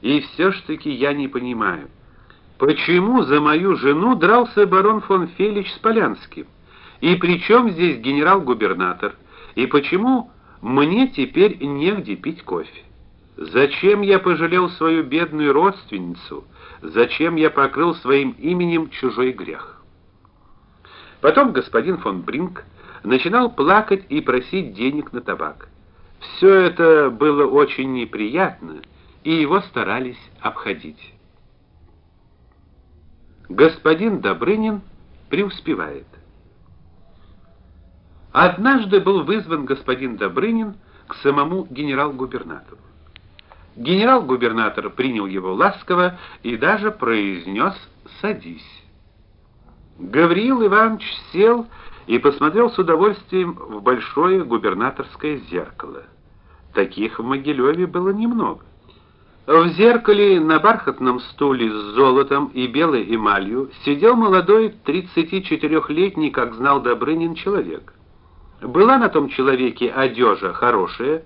И все ж таки я не понимаю, почему за мою жену дрался барон фон Фелич с Полянским? И при чем здесь генерал-губернатор? И почему мне теперь негде пить кофе? Зачем я пожалел свою бедную родственницу? Зачем я покрыл своим именем чужой грех? Потом господин фон Бринк начинал плакать и просить денег на табак. Все это было очень неприятно, и его старались обходить. Господин Добрынин преуспевает. Однажды был вызван господин Добрынин к самому генерал-губернатору. Генерал-губернатор принял его ласково и даже произнес: "Садись". Гавриил Иванович сел и посмотрел с удовольствием в большое губернаторское зеркало. Таких в Могилеве было немного. В зеркале на бархатном стуле с золотом и белой эмалью сидел молодой 34-летний, как знал Добрынин, человек. Была на том человеке одежа хорошая,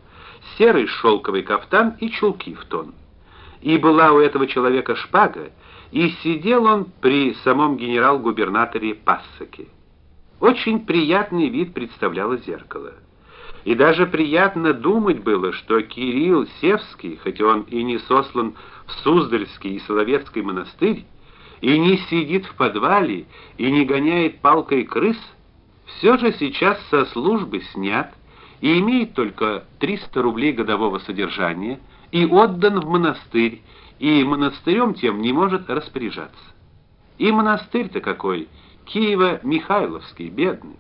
серый шелковый кафтан и чулки в тон. И была у этого человека шпага, и сидел он при самом генерал-губернаторе Пассаке. Очень приятный вид представляло зеркало. И даже приятно думать было, что Кирилл Севский, хоть он и не сослан в Суздальский и Соловецкий монастырь, и не сидит в подвале, и не гоняет палкой крыс, все же сейчас со службы снят и имеет только 300 рублей годового содержания и отдан в монастырь, и монастырем тем не может распоряжаться. И монастырь-то какой, Киево-Михайловский, бедный.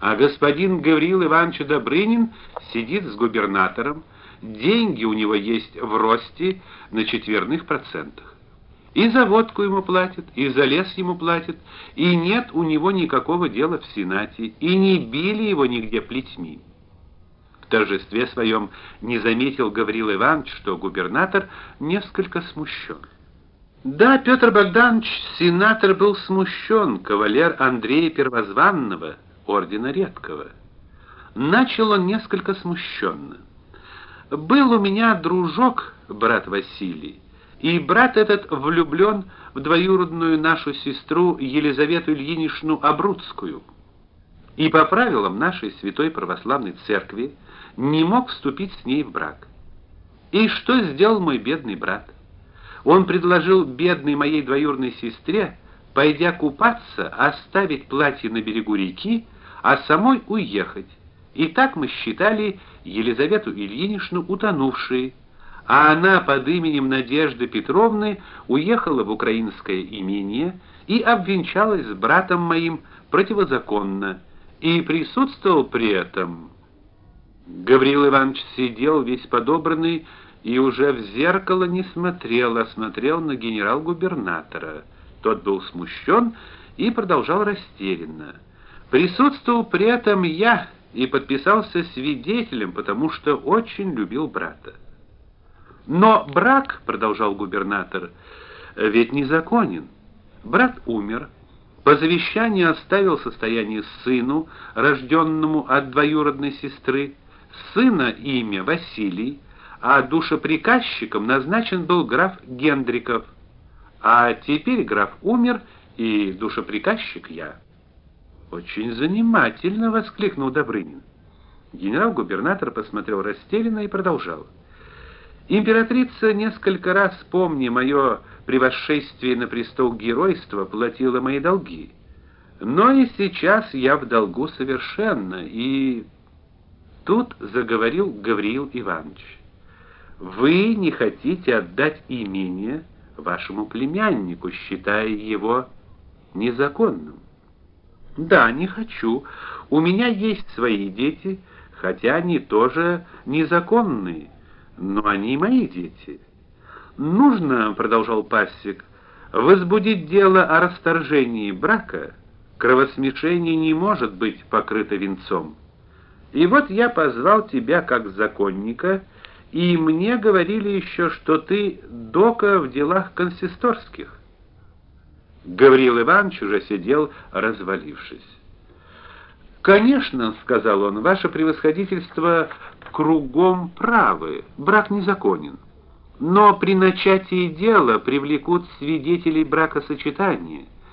А господин Гаврил Иванович Добрынин сидит с губернатором, деньги у него есть в росте на четверных процентах. И за водку ему платят, и за лес ему платят, и нет у него никакого дела в Сенате, и не били его нигде плетьми. В торжестве своем не заметил Гаврил Иванович, что губернатор несколько смущен. Да, Петр Богданович, сенатор был смущен, кавалер Андрея Первозванного, ордена редкого. Начал он несколько смущенно. Был у меня дружок, брат Василий, и брат этот влюблен в двоюродную нашу сестру Елизавету Ильиничну Абрудскую. И по правилам нашей святой православной церкви не мог вступить с ней в брак. И что сделал мой бедный брат? Он предложил бедной моей двоюродной сестре, пойдя купаться, оставить платье на берегу реки, а самой уехать. И так мы считали Елизавету Ильиничну утонувшей а она под именем Надежды Петровны уехала в украинское имение и обвенчалась с братом моим противозаконно и присутствовал при этом. Гаврил Иванович сидел весь подобранный и уже в зеркало не смотрел, а смотрел на генерал-губернатора. Тот был смущен и продолжал растерянно. Присутствовал при этом я и подписался свидетелем, потому что очень любил брата. Но брак, продолжал губернатор, ведь незаконен. Брат умер, по завещанию оставил состояние сыну, рожденному от двоюродной сестры, сына имя Василий, а душеприказчиком назначен был граф Гендриков. А теперь граф умер, и душеприказчик я. Очень занимательно, воскликнул Добрынин. Генерал-губернатор посмотрел растерянно и продолжал: Императрица несколько раз, помня мое превосшествие на престол геройства, платила мои долги. Но и сейчас я в долгу совершенно, и тут заговорил Гавриил Иванович. Вы не хотите отдать имение вашему племяннику, считая его незаконным. Да, не хочу. У меня есть свои дети, хотя они тоже незаконные но они мои дети. Нужно, продолжал пассик, возбудить дело о расторжении брака. Кровосмешение не может быть покрыто венцом. И вот я позвал тебя как законника, и мне говорили еще, что ты дока в делах консисторских. Гаврил Иванович уже сидел, развалившись. Конечно, сказал он, ваше превосходительство кругом правы. Брак незаконен. Но при начатии дела привлекут свидетелей бракосочетания